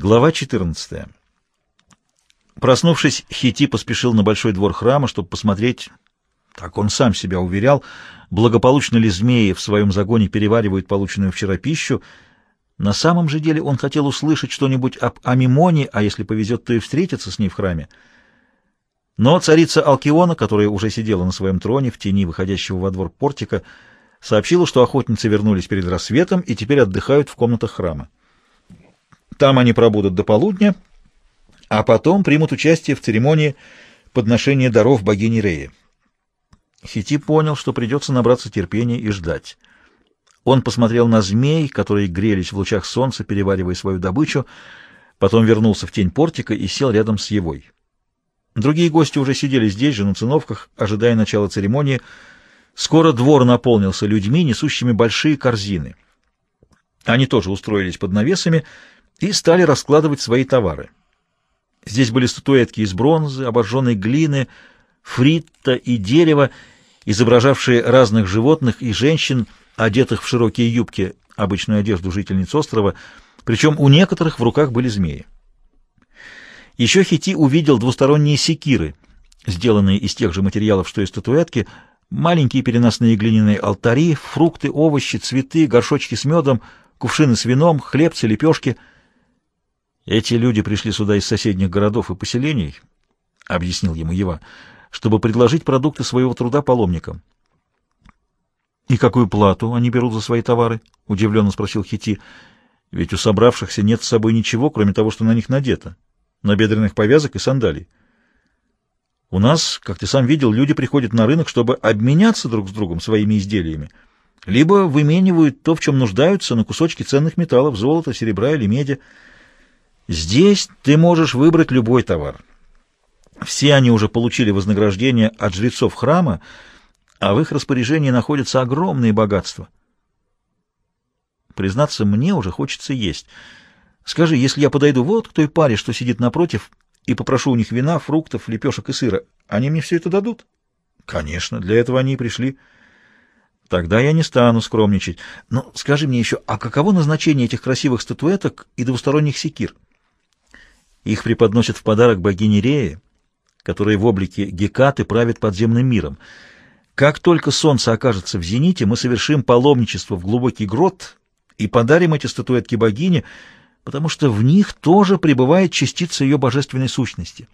Глава 14. Проснувшись, Хити поспешил на большой двор храма, чтобы посмотреть, так он сам себя уверял, благополучно ли змеи в своем загоне переваривают полученную вчера пищу. На самом же деле он хотел услышать что-нибудь об Амимоне, а если повезет, то и встретиться с ней в храме. Но царица Алкиона, которая уже сидела на своем троне в тени выходящего во двор портика, сообщила, что охотницы вернулись перед рассветом и теперь отдыхают в комнатах храма. Там они пробудут до полудня, а потом примут участие в церемонии подношения даров богини Реи. Хити понял, что придется набраться терпения и ждать. Он посмотрел на змей, которые грелись в лучах солнца, переваривая свою добычу, потом вернулся в тень портика и сел рядом с Евой. Другие гости уже сидели здесь же, на циновках, ожидая начала церемонии. Скоро двор наполнился людьми, несущими большие корзины. Они тоже устроились под навесами и стали раскладывать свои товары. Здесь были статуэтки из бронзы, обожженной глины, фритта и дерева, изображавшие разных животных и женщин, одетых в широкие юбки, обычную одежду жительниц острова, причем у некоторых в руках были змеи. Еще Хити увидел двусторонние секиры, сделанные из тех же материалов, что и статуэтки, маленькие переносные глиняные алтари, фрукты, овощи, цветы, горшочки с медом, кувшины с вином, хлебцы, лепешки — эти люди пришли сюда из соседних городов и поселений, — объяснил ему Ева, — чтобы предложить продукты своего труда паломникам. — И какую плату они берут за свои товары? — удивленно спросил Хити. — Ведь у собравшихся нет с собой ничего, кроме того, что на них надето, набедренных повязок и сандалий. У нас, как ты сам видел, люди приходят на рынок, чтобы обменяться друг с другом своими изделиями, либо выменивают то, в чем нуждаются, на кусочки ценных металлов, золота, серебра или меди. Здесь ты можешь выбрать любой товар. Все они уже получили вознаграждение от жрецов храма, а в их распоряжении находятся огромные богатства. Признаться, мне уже хочется есть. Скажи, если я подойду вот к той паре, что сидит напротив, и попрошу у них вина, фруктов, лепешек и сыра, они мне все это дадут? Конечно, для этого они и пришли. Тогда я не стану скромничать. Но скажи мне еще, а каково назначение этих красивых статуэток и двусторонних секир? — их преподносят в подарок богине Реи, которая в облике Гекаты правит подземным миром. Как только солнце окажется в зените, мы совершим паломничество в глубокий грот и подарим эти статуэтки богине, потому что в них тоже пребывает частица ее божественной сущности.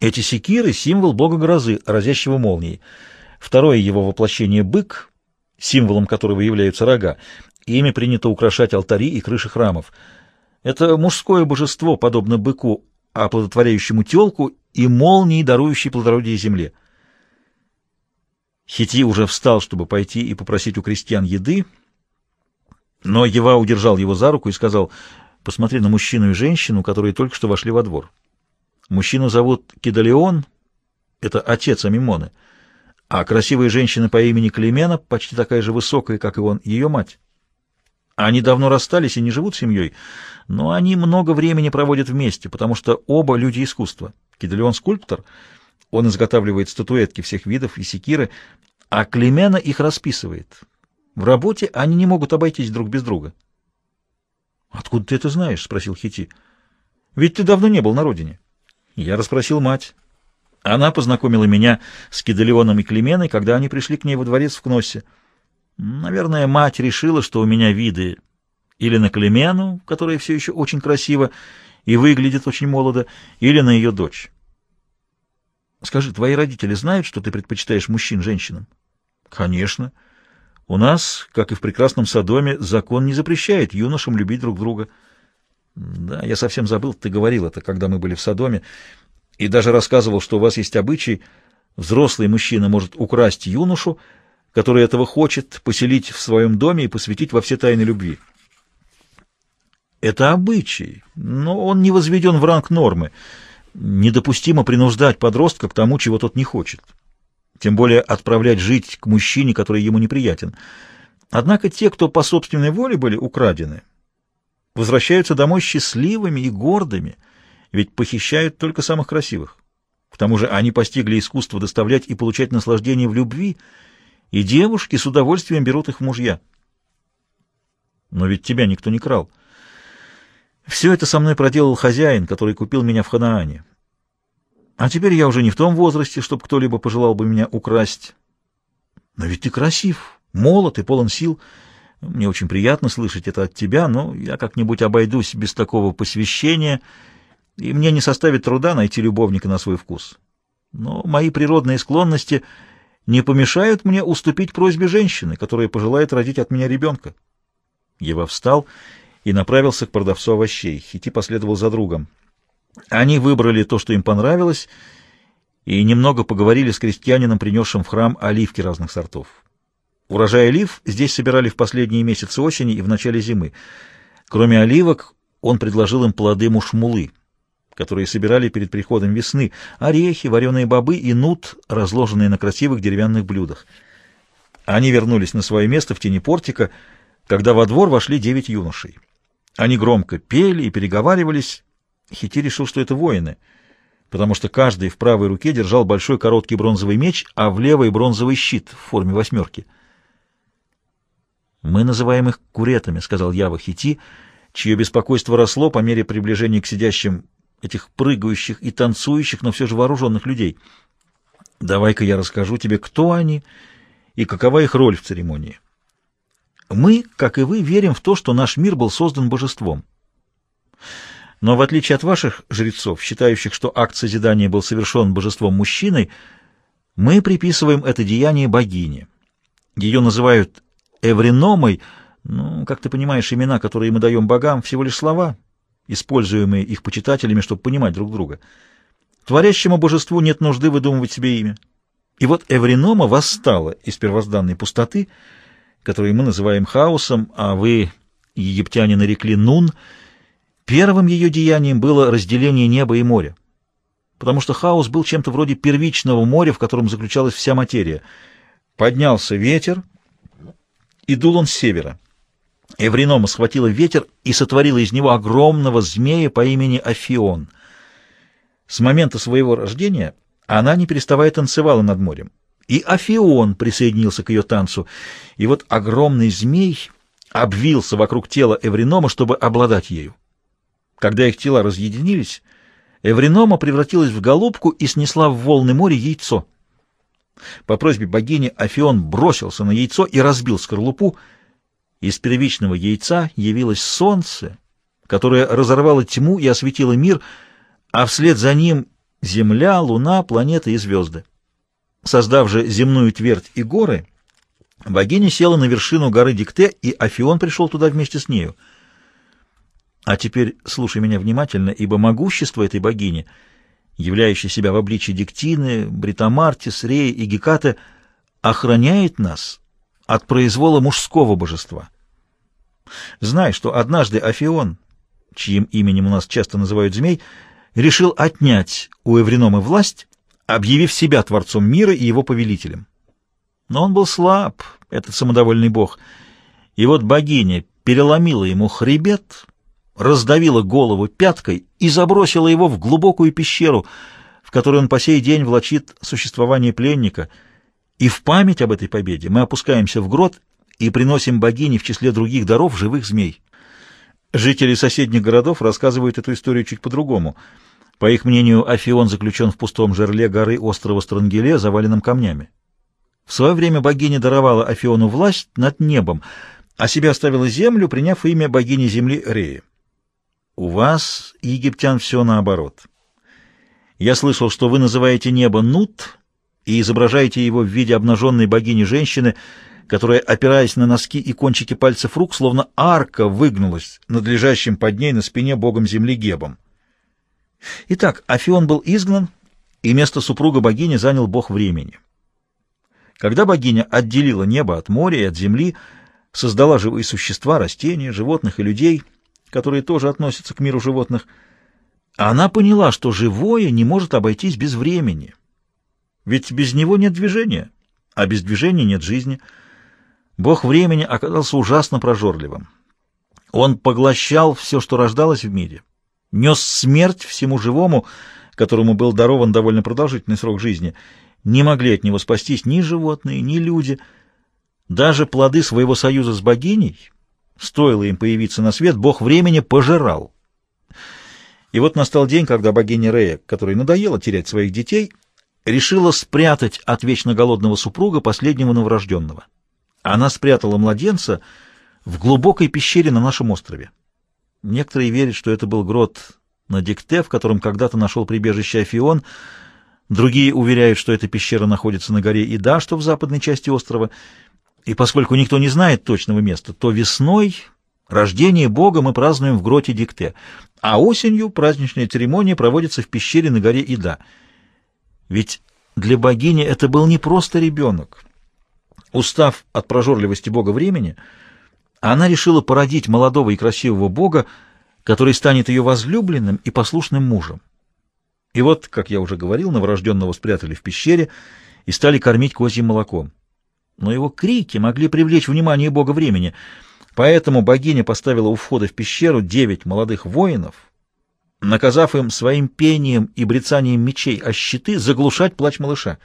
Эти секиры — символ бога грозы, разящего молнией. Второе его воплощение — бык, символом которого являются рога. Ими принято украшать алтари и крыши храмов — это мужское божество, подобно быку, оплодотворяющему телку и молнии, дарующей плодородие земле. Хити уже встал, чтобы пойти и попросить у крестьян еды, но Ева удержал его за руку и сказал, «Посмотри на мужчину и женщину, которые только что вошли во двор. Мужчину зовут Кидалеон, это отец Амимоны, а красивая женщина по имени Климена, почти такая же высокая, как и он, ее мать. Они давно расстались и не живут семьей, но они много времени проводят вместе, потому что оба люди искусства. Киделеон — скульптор, он изготавливает статуэтки всех видов и секиры, а Клемена их расписывает. В работе они не могут обойтись друг без друга. — Откуда ты это знаешь? — спросил Хити. — Ведь ты давно не был на родине. Я расспросил мать. Она познакомила меня с Киделеоном и Клеменой, когда они пришли к ней во дворец в Кноссе. Наверное, мать решила, что у меня виды или на Клемену, которая все еще очень красива и выглядит очень молодо, или на ее дочь. Скажи, твои родители знают, что ты предпочитаешь мужчин женщинам? Конечно. У нас, как и в прекрасном Содоме, закон не запрещает юношам любить друг друга. Да, я совсем забыл, ты говорил это, когда мы были в Содоме, и даже рассказывал, что у вас есть обычай, взрослый мужчина может украсть юношу, который этого хочет, поселить в своем доме и посвятить во все тайны любви. Это обычай, но он не возведен в ранг нормы. Недопустимо принуждать подростка к тому, чего тот не хочет. Тем более отправлять жить к мужчине, который ему неприятен. Однако те, кто по собственной воле были украдены, возвращаются домой счастливыми и гордыми, ведь похищают только самых красивых. К тому же они постигли искусство доставлять и получать наслаждение в любви — и девушки с удовольствием берут их в мужья. Но ведь тебя никто не крал. Все это со мной проделал хозяин, который купил меня в Ханаане. А теперь я уже не в том возрасте, чтобы кто-либо пожелал бы меня украсть. Но ведь ты красив, молод и полон сил. Мне очень приятно слышать это от тебя, но я как-нибудь обойдусь без такого посвящения, и мне не составит труда найти любовника на свой вкус. Но мои природные склонности не помешают мне уступить просьбе женщины, которая пожелает родить от меня ребенка. Ева встал и направился к продавцу овощей. Хити последовал за другом. Они выбрали то, что им понравилось, и немного поговорили с крестьянином, принесшим в храм оливки разных сортов. Урожай олив здесь собирали в последние месяцы осени и в начале зимы. Кроме оливок, он предложил им плоды мушмулы, которые собирали перед приходом весны, орехи, вареные бобы и нут, разложенные на красивых деревянных блюдах. Они вернулись на свое место в тени портика, когда во двор вошли девять юношей. Они громко пели и переговаривались. Хити решил, что это воины, потому что каждый в правой руке держал большой короткий бронзовый меч, а в левой бронзовый щит в форме восьмерки. «Мы называем их куретами», — сказал Ява Хити, чье беспокойство росло по мере приближения к сидящим этих прыгающих и танцующих, но все же вооруженных людей. «Давай-ка я расскажу тебе, кто они и какова их роль в церемонии». Мы, как и вы, верим в то, что наш мир был создан божеством. Но в отличие от ваших жрецов, считающих, что акт созидания был совершен божеством-мужчиной, мы приписываем это деяние богине. Ее называют эвриномой, ну, как ты понимаешь, имена, которые мы даем богам, всего лишь слова, используемые их почитателями, чтобы понимать друг друга. Творящему божеству нет нужды выдумывать себе имя. И вот Эвринома восстала из первозданной пустоты, который мы называем хаосом, а вы, египтяне, нарекли Нун, первым ее деянием было разделение неба и моря, потому что хаос был чем-то вроде первичного моря, в котором заключалась вся материя. Поднялся ветер, и дул он с севера. Эвринома схватила ветер и сотворила из него огромного змея по имени Афион. С момента своего рождения она, не переставая, танцевала над морем. И Афион присоединился к ее танцу. И вот огромный змей обвился вокруг тела Эвринома, чтобы обладать ею. Когда их тела разъединились, Эвринома превратилась в голубку и снесла в волны моря яйцо. По просьбе богини Афион бросился на яйцо и разбил скорлупу. Из первичного яйца явилось солнце, которое разорвало тьму и осветило мир, а вслед за ним земля, луна, планеты и звезды. Создав же земную твердь и горы, богиня села на вершину горы Дикте, и Афион пришел туда вместе с нею. А теперь слушай меня внимательно, ибо могущество этой богини, являющей себя в обличии Диктины, Бритомартис, Реи и Гекаты, охраняет нас от произвола мужского божества. Знай, что однажды Афион, чьим именем у нас часто называют змей, решил отнять у Эвриномы власть объявив себя Творцом мира и его повелителем. Но он был слаб, этот самодовольный бог, и вот богиня переломила ему хребет, раздавила голову пяткой и забросила его в глубокую пещеру, в которой он по сей день влачит существование пленника, и в память об этой победе мы опускаемся в грот и приносим богине в числе других даров живых змей. Жители соседних городов рассказывают эту историю чуть по-другому — по их мнению, Афион заключен в пустом жерле горы острова Странгеле, заваленном камнями. В свое время богиня даровала Афиону власть над небом, а себе оставила землю, приняв имя богини земли Реи. У вас, египтян, все наоборот. Я слышал, что вы называете небо Нут и изображаете его в виде обнаженной богини-женщины, которая, опираясь на носки и кончики пальцев рук, словно арка выгнулась над лежащим под ней на спине богом земли Гебом. Итак, Афион был изгнан, и место супруга богини занял бог времени. Когда богиня отделила небо от моря и от земли, создала живые существа, растения, животных и людей, которые тоже относятся к миру животных, она поняла, что живое не может обойтись без времени. Ведь без него нет движения, а без движения нет жизни. Бог времени оказался ужасно прожорливым. Он поглощал все, что рождалось в мире — нес смерть всему живому, которому был дарован довольно продолжительный срок жизни. Не могли от него спастись ни животные, ни люди. Даже плоды своего союза с богиней, стоило им появиться на свет, бог времени пожирал. И вот настал день, когда богиня Рея, которой надоело терять своих детей, решила спрятать от вечно голодного супруга последнего новорожденного. Она спрятала младенца в глубокой пещере на нашем острове. Некоторые верят, что это был грот на Дикте, в котором когда-то нашел прибежище Афион. Другие уверяют, что эта пещера находится на горе Ида, что в западной части острова. И поскольку никто не знает точного места, то весной рождение Бога мы празднуем в гроте Дикте, а осенью праздничная церемония проводится в пещере на горе Ида. Ведь для богини это был не просто ребенок. Устав от прожорливости Бога времени, она решила породить молодого и красивого Бога, который станет ее возлюбленным и послушным мужем. И вот, как я уже говорил, новорожденного спрятали в пещере и стали кормить козьим молоком. Но его крики могли привлечь внимание Бога времени, поэтому богиня поставила у входа в пещеру девять молодых воинов, наказав им своим пением и брецанием мечей о щиты заглушать плач малыша.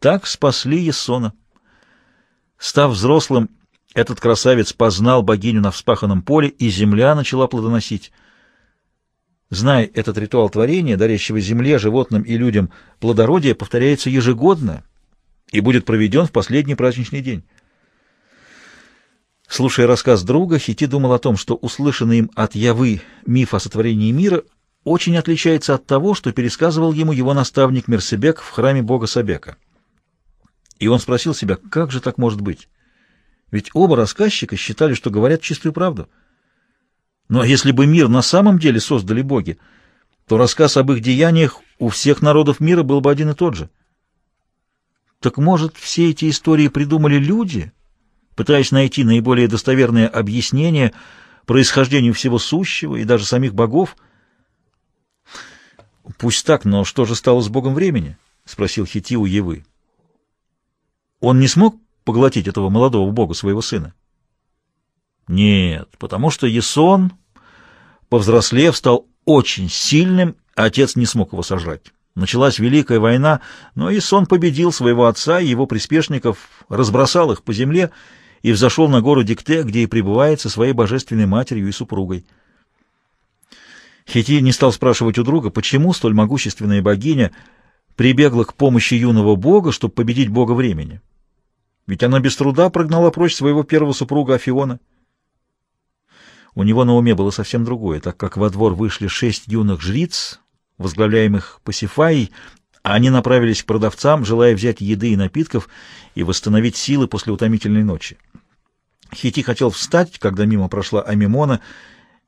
Так спасли Ессона. Став взрослым, этот красавец познал богиню на вспаханном поле, и земля начала плодоносить. Зная этот ритуал творения, дарящего земле, животным и людям плодородие, повторяется ежегодно и будет проведен в последний праздничный день. Слушая рассказ друга, Хити думал о том, что услышанный им от Явы миф о сотворении мира очень отличается от того, что пересказывал ему его наставник Мерсебек в храме бога Сабека. И он спросил себя, как же так может быть? Ведь оба рассказчика считали, что говорят чистую правду. Но если бы мир на самом деле создали боги, то рассказ об их деяниях у всех народов мира был бы один и тот же. Так может, все эти истории придумали люди, пытаясь найти наиболее достоверное объяснение происхождению всего сущего и даже самих богов? «Пусть так, но что же стало с богом времени?» — спросил Хити у Евы. «Он не смог поглотить этого молодого бога, своего сына? Нет, потому что Есон, повзрослев, стал очень сильным, а отец не смог его сожрать. Началась Великая война, но Исон победил своего отца и его приспешников, разбросал их по земле и взошел на гору Дикте, где и пребывает со своей божественной матерью и супругой. Хити не стал спрашивать у друга, почему столь могущественная богиня прибегла к помощи юного бога, чтобы победить бога времени. Ведь она без труда прогнала прочь своего первого супруга Афиона. У него на уме было совсем другое, так как во двор вышли шесть юных жриц, возглавляемых Пасифаей, а они направились к продавцам, желая взять еды и напитков и восстановить силы после утомительной ночи. Хити хотел встать, когда мимо прошла Амимона.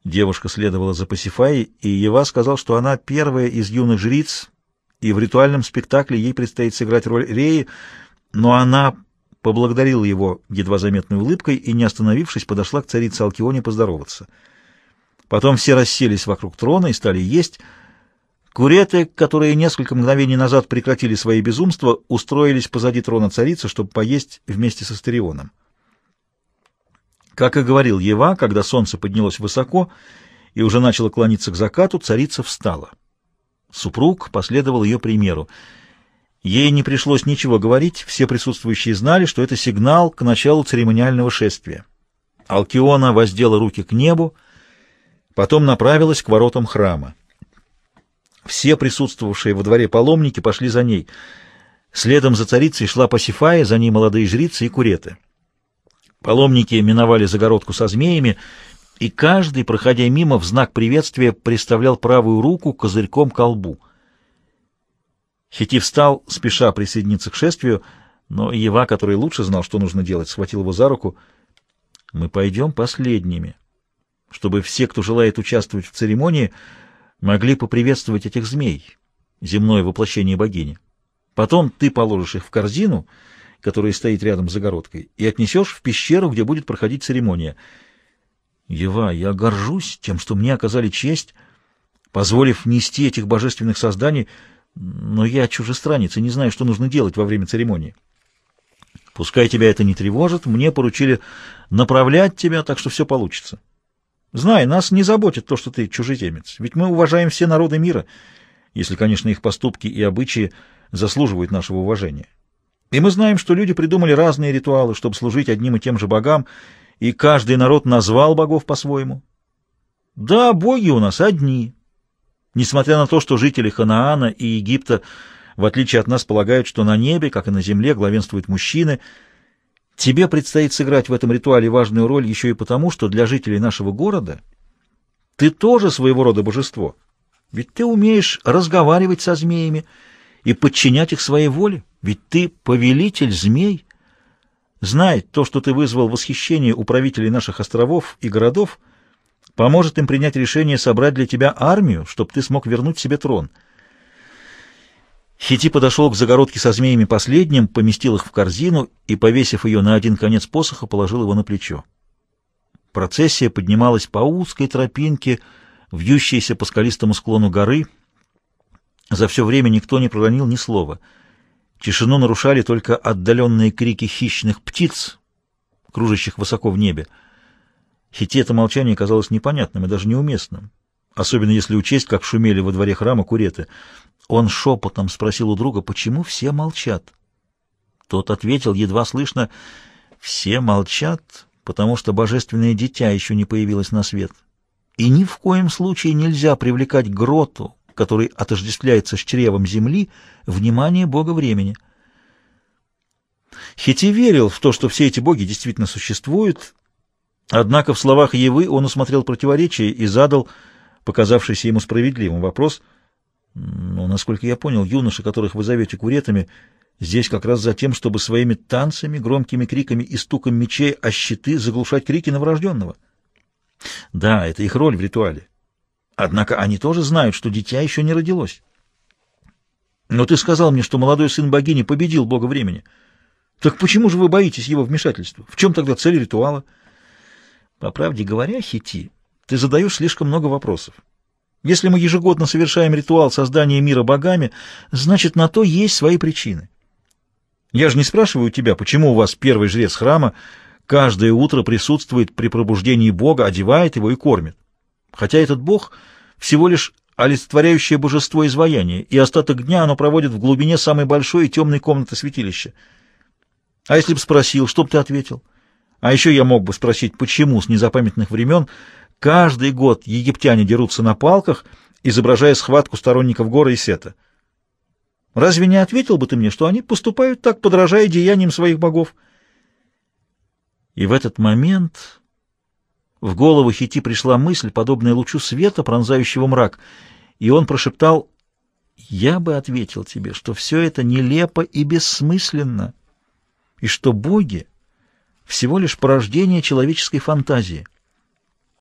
Девушка следовала за Пасифаей, и Ева сказал, что она первая из юных жриц, и в ритуальном спектакле ей предстоит сыграть роль Реи, но она поблагодарила его едва заметной улыбкой и, не остановившись, подошла к царице Алкионе поздороваться. Потом все расселись вокруг трона и стали есть. Куреты, которые несколько мгновений назад прекратили свои безумства, устроились позади трона царицы, чтобы поесть вместе со Стерионом. Как и говорил Ева, когда солнце поднялось высоко и уже начало клониться к закату, царица встала. Супруг последовал ее примеру. Ей не пришлось ничего говорить, все присутствующие знали, что это сигнал к началу церемониального шествия. Алкиона воздела руки к небу, потом направилась к воротам храма. Все присутствовавшие во дворе паломники пошли за ней. Следом за царицей шла Пасифая, за ней молодые жрицы и куреты. Паломники миновали загородку со змеями, и каждый, проходя мимо, в знак приветствия приставлял правую руку козырьком к колбу — Хити встал, спеша присоединиться к шествию, но Ева, который лучше знал, что нужно делать, схватил его за руку. «Мы пойдем последними, чтобы все, кто желает участвовать в церемонии, могли поприветствовать этих змей, земное воплощение богини. Потом ты положишь их в корзину, которая стоит рядом с загородкой, и отнесешь в пещеру, где будет проходить церемония. Ева, я горжусь тем, что мне оказали честь, позволив нести этих божественных созданий — но я чужестранец и не знаю, что нужно делать во время церемонии. Пускай тебя это не тревожит, мне поручили направлять тебя, так что все получится. Знай, нас не заботит то, что ты чужеземец, ведь мы уважаем все народы мира, если, конечно, их поступки и обычаи заслуживают нашего уважения. И мы знаем, что люди придумали разные ритуалы, чтобы служить одним и тем же богам, и каждый народ назвал богов по-своему. Да, боги у нас одни, Несмотря на то, что жители Ханаана и Египта, в отличие от нас, полагают, что на небе, как и на земле, главенствуют мужчины, тебе предстоит сыграть в этом ритуале важную роль еще и потому, что для жителей нашего города ты тоже своего рода божество. Ведь ты умеешь разговаривать со змеями и подчинять их своей воле. Ведь ты повелитель змей. Знай, то, что ты вызвал восхищение у правителей наших островов и городов, поможет им принять решение собрать для тебя армию, чтобы ты смог вернуть себе трон. Хити подошел к загородке со змеями последним, поместил их в корзину и, повесив ее на один конец посоха, положил его на плечо. Процессия поднималась по узкой тропинке, вьющейся по скалистому склону горы. За все время никто не проронил ни слова — Тишину нарушали только отдаленные крики хищных птиц, кружащих высоко в небе. Хите это молчание казалось непонятным и даже неуместным, особенно если учесть, как шумели во дворе храма куреты. Он шепотом спросил у друга, почему все молчат. Тот ответил едва слышно, «Все молчат, потому что божественное дитя еще не появилось на свет. И ни в коем случае нельзя привлекать гроту, который отождествляется с чревом земли, внимание бога времени. Хити верил в то, что все эти боги действительно существуют, однако в словах Евы он усмотрел противоречие и задал показавшийся ему справедливым вопрос. «Ну, насколько я понял, юноши, которых вы зовете куретами, здесь как раз за тем, чтобы своими танцами, громкими криками и стуком мечей о щиты заглушать крики новорожденного». Да, это их роль в ритуале. Однако они тоже знают, что дитя еще не родилось. Но ты сказал мне, что молодой сын богини победил бога времени. Так почему же вы боитесь его вмешательства? В чем тогда цель ритуала? По правде говоря, Хити, ты задаешь слишком много вопросов. Если мы ежегодно совершаем ритуал создания мира богами, значит, на то есть свои причины. Я же не спрашиваю тебя, почему у вас первый жрец храма каждое утро присутствует при пробуждении бога, одевает его и кормит хотя этот бог всего лишь олицетворяющее божество изваяния, и остаток дня оно проводит в глубине самой большой и темной комнаты святилища. А если бы спросил, что бы ты ответил? А еще я мог бы спросить, почему с незапамятных времен каждый год египтяне дерутся на палках, изображая схватку сторонников Гора и Сета. Разве не ответил бы ты мне, что они поступают так, подражая деяниям своих богов? И в этот момент в голову Хити пришла мысль, подобная лучу света, пронзающего мрак, и он прошептал, «Я бы ответил тебе, что все это нелепо и бессмысленно, и что боги — всего лишь порождение человеческой фантазии».